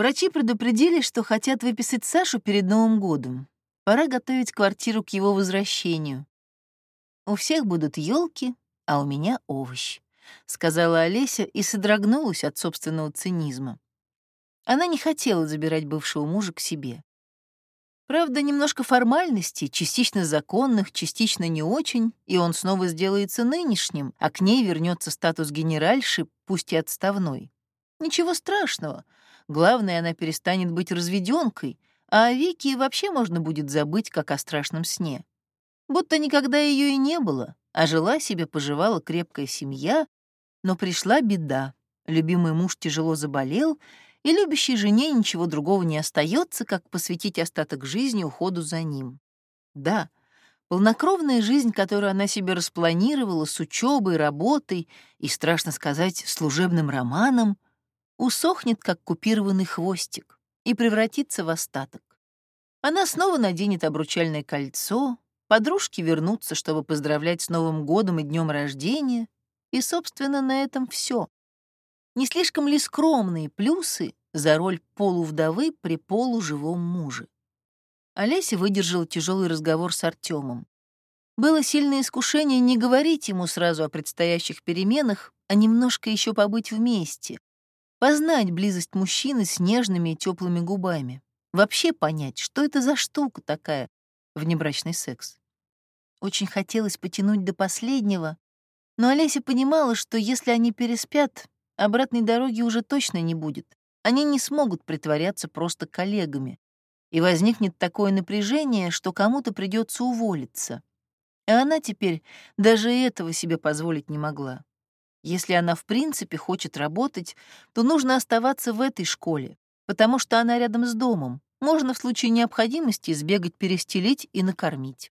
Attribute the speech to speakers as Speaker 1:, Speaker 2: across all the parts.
Speaker 1: Врачи предупредили, что хотят выписать Сашу перед Новым годом. Пора готовить квартиру к его возвращению. У всех будут елки, а у меня овощ, сказала Олеся и содрогнулась от собственного цинизма. Она не хотела забирать бывшего мужа к себе. Правда, немножко формальностей, частично законных, частично не очень, и он снова сделается нынешним, а к ней вернется статус генеральши, пусть и отставной. Ничего страшного. Главное, она перестанет быть разведенкой, а о Вике вообще можно будет забыть, как о страшном сне. Будто никогда ее и не было, а жила себе, поживала крепкая семья, но пришла беда. Любимый муж тяжело заболел, и любящей жене ничего другого не остается, как посвятить остаток жизни уходу за ним. Да, полнокровная жизнь, которую она себе распланировала с учебой, работой и, страшно сказать, служебным романом, усохнет, как купированный хвостик, и превратится в остаток. Она снова наденет обручальное кольцо, подружки вернутся, чтобы поздравлять с Новым годом и днем рождения, и, собственно, на этом все. Не слишком ли скромные плюсы за роль полувдовы при полуживом муже? Олеся выдержала тяжелый разговор с Артемом. Было сильное искушение не говорить ему сразу о предстоящих переменах, а немножко еще побыть вместе, познать близость мужчины с нежными и теплыми губами, вообще понять, что это за штука такая внебрачный секс. Очень хотелось потянуть до последнего, но Олеся понимала, что если они переспят, обратной дороги уже точно не будет. Они не смогут притворяться просто коллегами. И возникнет такое напряжение, что кому-то придется уволиться. И она теперь даже этого себе позволить не могла. Если она в принципе хочет работать, то нужно оставаться в этой школе, потому что она рядом с домом. Можно в случае необходимости сбегать перестелить и накормить.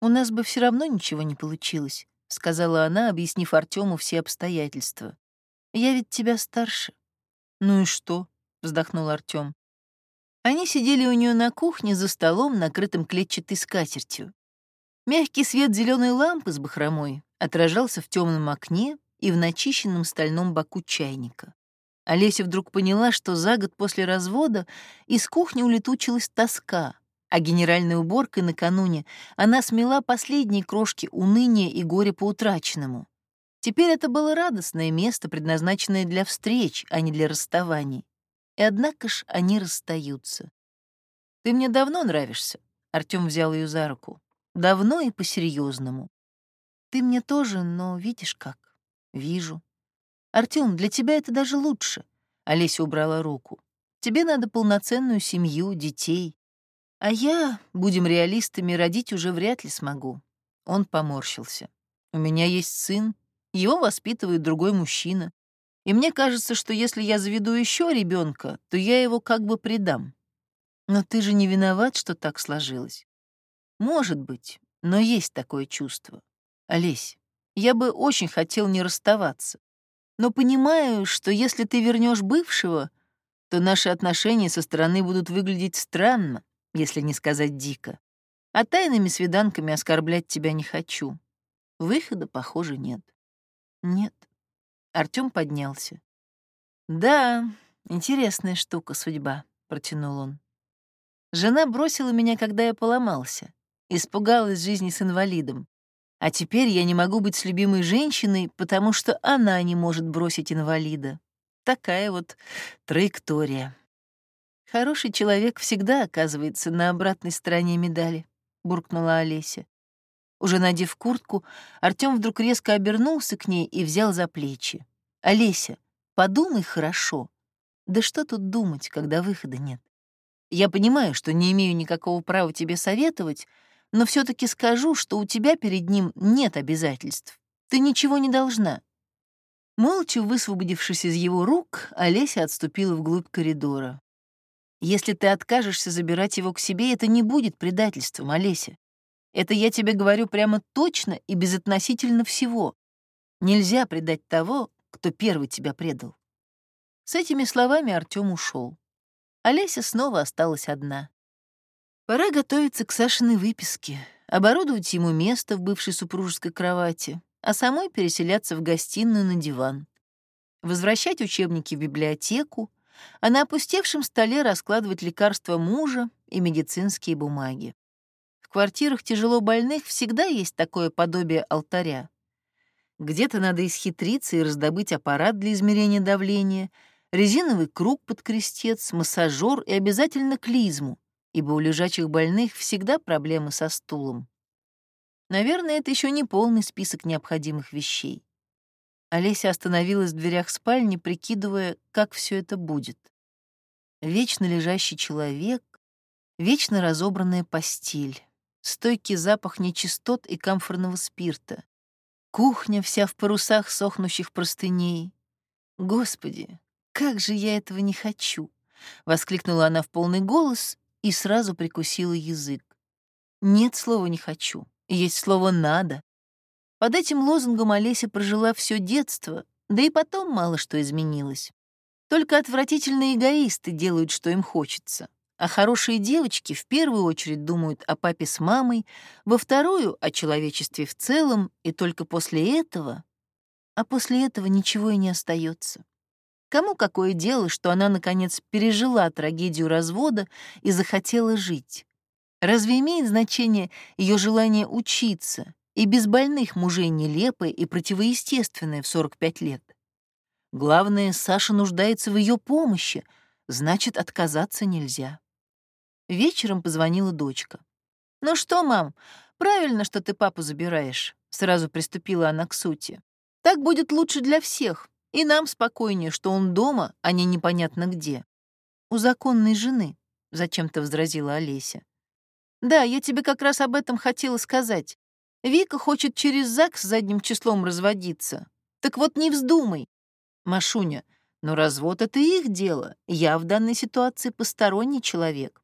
Speaker 1: «У нас бы все равно ничего не получилось», — сказала она, объяснив Артему все обстоятельства. Я ведь тебя старше. Ну и что? вздохнул Артём. Они сидели у нее на кухне за столом, накрытым клетчатой скатертью. Мягкий свет зеленой лампы с бахромой отражался в темном окне и в начищенном стальном боку чайника. Олеся вдруг поняла, что за год после развода из кухни улетучилась тоска, а генеральной уборкой накануне она смела последние крошки уныния и горя по утраченному. Теперь это было радостное место, предназначенное для встреч, а не для расставаний. И однако ж они расстаются. «Ты мне давно нравишься», — Артём взял ее за руку. «Давно и по-серьезному. Ты мне тоже, но видишь как? Вижу. Артём, для тебя это даже лучше. Олеся убрала руку. Тебе надо полноценную семью, детей. А я, будем реалистами, родить уже вряд ли смогу. Он поморщился. У меня есть сын, его воспитывает другой мужчина. И мне кажется, что если я заведу еще ребенка, то я его как бы предам. Но ты же не виноват, что так сложилось. Может быть, но есть такое чувство. Олесь, я бы очень хотел не расставаться. Но понимаю, что если ты вернешь бывшего, то наши отношения со стороны будут выглядеть странно, если не сказать дико. А тайными свиданками оскорблять тебя не хочу. Выхода, похоже, нет. Нет. Артём поднялся. Да, интересная штука судьба, протянул он. Жена бросила меня, когда я поломался, испугалась жизни с инвалидом. А теперь я не могу быть с любимой женщиной, потому что она не может бросить инвалида. Такая вот траектория. Хороший человек всегда оказывается на обратной стороне медали, буркнула Олеся. Уже надев куртку, Артём вдруг резко обернулся к ней и взял за плечи. «Олеся, подумай хорошо. Да что тут думать, когда выхода нет? Я понимаю, что не имею никакого права тебе советовать, но все таки скажу, что у тебя перед ним нет обязательств. Ты ничего не должна». Молча высвободившись из его рук, Олеся отступила вглубь коридора. «Если ты откажешься забирать его к себе, это не будет предательством, Олеся. Это я тебе говорю прямо точно и безотносительно всего. Нельзя предать того, кто первый тебя предал. С этими словами Артём ушел. Олеся снова осталась одна. Пора готовиться к Сашиной выписке, оборудовать ему место в бывшей супружеской кровати, а самой переселяться в гостиную на диван. Возвращать учебники в библиотеку, а на опустевшем столе раскладывать лекарства мужа и медицинские бумаги. В квартирах тяжело больных всегда есть такое подобие алтаря. Где-то надо исхитриться и раздобыть аппарат для измерения давления, резиновый круг под крестец, массажер и обязательно клизму, ибо у лежачих больных всегда проблемы со стулом. Наверное, это еще не полный список необходимых вещей. Олеся остановилась в дверях спальни, прикидывая, как все это будет. Вечно лежащий человек, вечно разобранная постель, стойкий запах нечистот и камфорного спирта, кухня вся в парусах сохнущих простыней. Господи, как же я этого не хочу! Воскликнула она в полный голос и сразу прикусила язык. Нет слова «не хочу», есть слово «надо». Под этим лозунгом Олеся прожила все детство, да и потом мало что изменилось. Только отвратительные эгоисты делают, что им хочется. А хорошие девочки в первую очередь думают о папе с мамой, во вторую — о человечестве в целом, и только после этого... А после этого ничего и не остается. Кому какое дело, что она, наконец, пережила трагедию развода и захотела жить? Разве имеет значение ее желание учиться, и без больных мужей нелепое и противоестественное в 45 лет? Главное, Саша нуждается в ее помощи, значит, отказаться нельзя. Вечером позвонила дочка. «Ну что, мам, правильно, что ты папу забираешь», — сразу приступила она к сути. «Так будет лучше для всех, и нам спокойнее, что он дома, а не непонятно где». «У законной жены», — зачем-то возразила Олеся. «Да, я тебе как раз об этом хотела сказать. Вика хочет через ЗАГС задним числом разводиться. Так вот не вздумай». «Машуня, но развод — это их дело. Я в данной ситуации посторонний человек.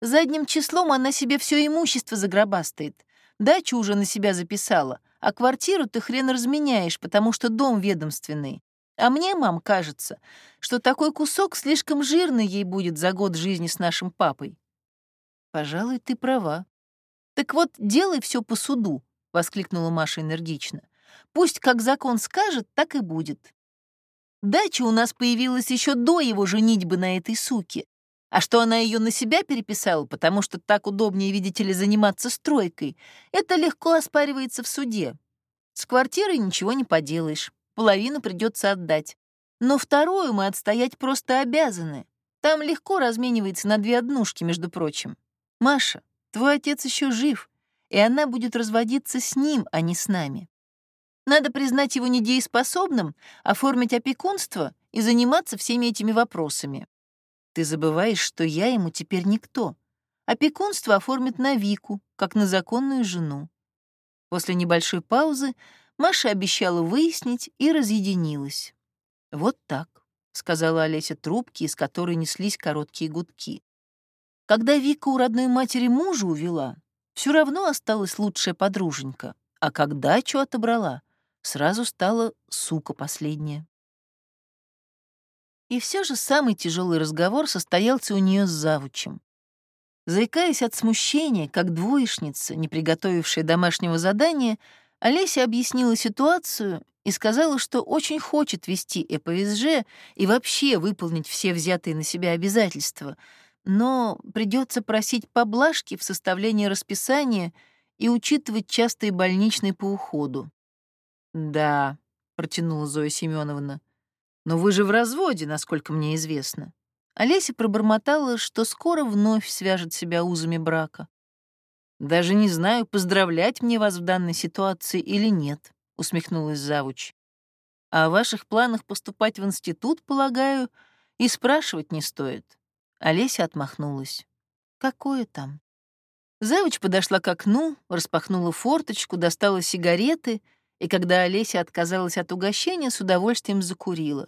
Speaker 1: Задним числом она себе все имущество загробастает. Дачу уже на себя записала, а квартиру ты хрен разменяешь, потому что дом ведомственный. А мне, мам, кажется, что такой кусок слишком жирный ей будет за год жизни с нашим папой. Пожалуй, ты права. Так вот, делай все по суду, воскликнула Маша энергично. Пусть как закон скажет, так и будет. Дача у нас появилась еще до его женитьбы на этой суке, а что она ее на себя переписала, потому что так удобнее, видите ли, заниматься стройкой, это легко оспаривается в суде. С квартирой ничего не поделаешь, половину придется отдать. Но вторую мы отстоять просто обязаны. Там легко разменивается на две однушки, между прочим. Маша, твой отец еще жив, и она будет разводиться с ним, а не с нами. Надо признать его недееспособным, оформить опекунство и заниматься всеми этими вопросами. Ты забываешь, что я ему теперь никто. Опекунство оформит на Вику, как на законную жену. После небольшой паузы Маша обещала выяснить и разъединилась. «Вот так», — сказала Олеся трубки, из которой неслись короткие гудки. Когда Вика у родной матери мужа увела, все равно осталась лучшая подруженька, а когда что отобрала, сразу стала сука последняя. И все же самый тяжелый разговор состоялся у нее с завучем. Заикаясь от смущения, как двоечница, не приготовившая домашнего задания, Олеся объяснила ситуацию и сказала, что очень хочет вести ЭПСЖ и вообще выполнить все взятые на себя обязательства, но придется просить поблажки в составлении расписания и учитывать частые больничные по уходу. «Да», — протянула Зоя Семеновна, но вы же в разводе, насколько мне известно. Олеся пробормотала, что скоро вновь свяжет себя узами брака. «Даже не знаю, поздравлять мне вас в данной ситуации или нет», — усмехнулась завуч. «А о ваших планах поступать в институт, полагаю, и спрашивать не стоит». Олеся отмахнулась. «Какое там?» Завуч подошла к окну, распахнула форточку, достала сигареты — и когда Олеся отказалась от угощения, с удовольствием закурила.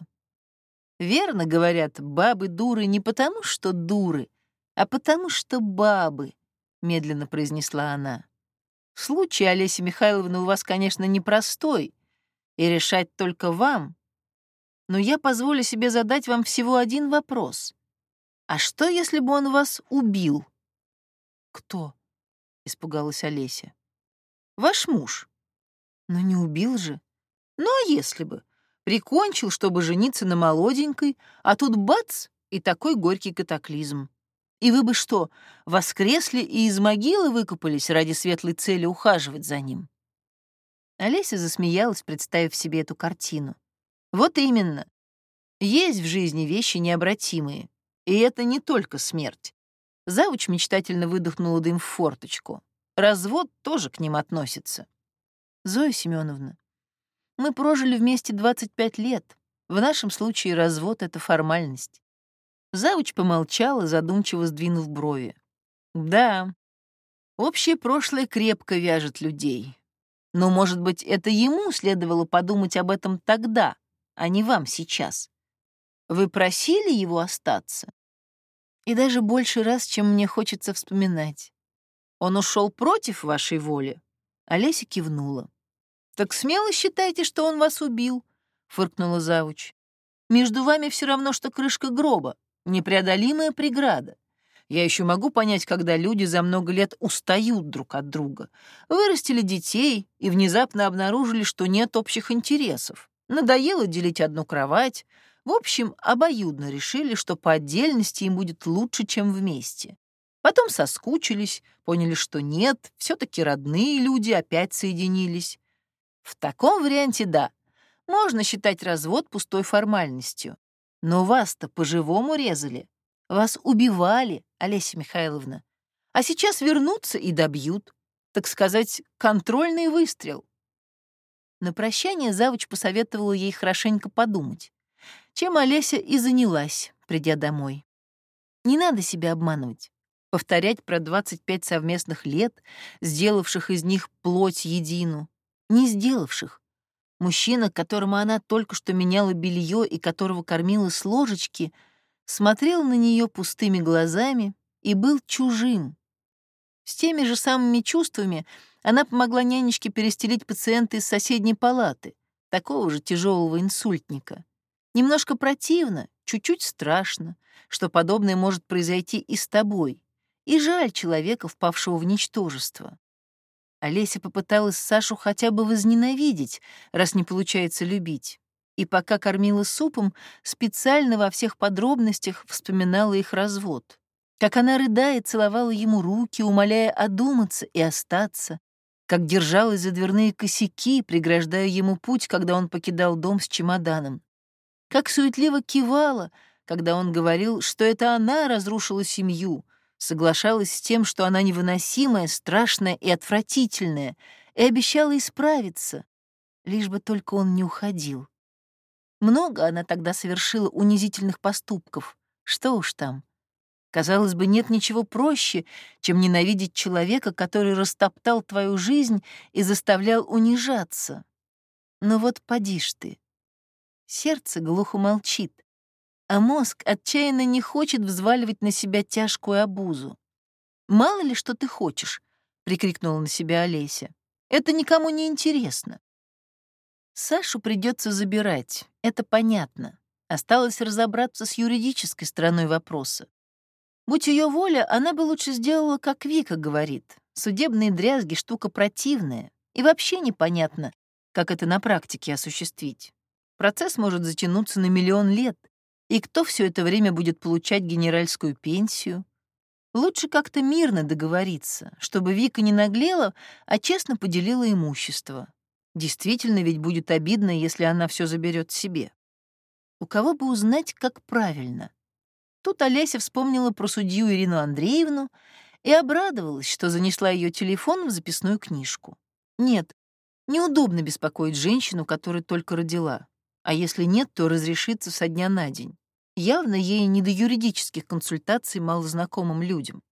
Speaker 1: Верно говорят, бабы дуры не потому, что дуры, а потому, что бабы, — медленно произнесла она. Случай, Олеся Михайловна, у вас, конечно, непростой, и решать только вам. Но я позволю себе задать вам всего один вопрос. А что, если бы он вас убил? Кто? — испугалась Олеся. Ваш муж. Но не убил же. Ну а если бы? Прикончил, чтобы жениться на молоденькой, а тут бац, и такой горький катаклизм. И вы бы что, воскресли и из могилы выкупались ради светлой цели ухаживать за ним?» Олеся засмеялась, представив себе эту картину. «Вот именно. Есть в жизни вещи необратимые, и это не только смерть. Завуч мечтательно выдохнула дым в форточку. Развод тоже к ним относится. Зоя Семеновна, мы прожили вместе 25 лет. В нашем случае развод — это формальность. Завуч помолчала, задумчиво сдвинув брови. Да, общее прошлое крепко вяжет людей. Но, может быть, это ему следовало подумать об этом тогда, а не вам сейчас. Вы просили его остаться? И даже больше раз, чем мне хочется вспоминать. Он ушел против вашей воли? Олеся кивнула. Так смело считайте, что он вас убил, фыркнула завуч. Между вами все равно, что крышка гроба, непреодолимая преграда. Я еще могу понять, когда люди за много лет устают друг от друга, вырастили детей и внезапно обнаружили, что нет общих интересов. Надоело делить одну кровать. В общем, обоюдно решили, что по отдельности им будет лучше, чем вместе. Потом соскучились, поняли, что нет, все таки родные люди опять соединились. В таком варианте да, можно считать развод пустой формальностью. Но вас-то по-живому резали. Вас убивали, Олеся Михайловна. А сейчас вернутся и добьют. Так сказать, контрольный выстрел. На прощание завуч посоветовала ей хорошенько подумать, чем Олеся и занялась, придя домой. Не надо себя обманывать. Повторять про 25 совместных лет, сделавших из них плоть едину. Не сделавших. Мужчина, которому она только что меняла белье и которого кормила с ложечки — смотрел на нее пустыми глазами и был чужим. С теми же самыми чувствами она помогла нянечке перестелить пациента из соседней палаты, такого же тяжелого инсультника. Немножко противно, чуть-чуть страшно, что подобное может произойти и с тобой, и жаль человека, впавшего в ничтожество. Олеся попыталась Сашу хотя бы возненавидеть, раз не получается любить и пока кормила супом, специально во всех подробностях вспоминала их развод. Как она, рыдая, целовала ему руки, умоляя одуматься и остаться, как держалась за дверные косяки, преграждая ему путь, когда он покидал дом с чемоданом. Как суетливо кивала, когда он говорил, что это она разрушила семью, соглашалась с тем, что она невыносимая, страшная и отвратительная, и обещала исправиться, лишь бы только он не уходил. Много она тогда совершила унизительных поступков. Что уж там. Казалось бы, нет ничего проще, чем ненавидеть человека, который растоптал твою жизнь и заставлял унижаться. Но вот поди ж ты. Сердце глухо молчит, а мозг отчаянно не хочет взваливать на себя тяжкую обузу. «Мало ли, что ты хочешь», — прикрикнула на себя Олеся. «Это никому не интересно. Сашу придется забирать, это понятно. Осталось разобраться с юридической стороной вопроса. Будь ее воля, она бы лучше сделала, как Вика говорит. Судебные дрязги — штука противная. И вообще непонятно, как это на практике осуществить. Процесс может затянуться на миллион лет. И кто все это время будет получать генеральскую пенсию? Лучше как-то мирно договориться, чтобы Вика не наглела, а честно поделила имущество. Действительно ведь будет обидно, если она все заберет себе. У кого бы узнать, как правильно? Тут Олеся вспомнила про судью Ирину Андреевну и обрадовалась, что занесла ее телефон в записную книжку. Нет, неудобно беспокоить женщину, которая только родила. А если нет, то разрешится со дня на день. Явно ей не до юридических консультаций малознакомым людям.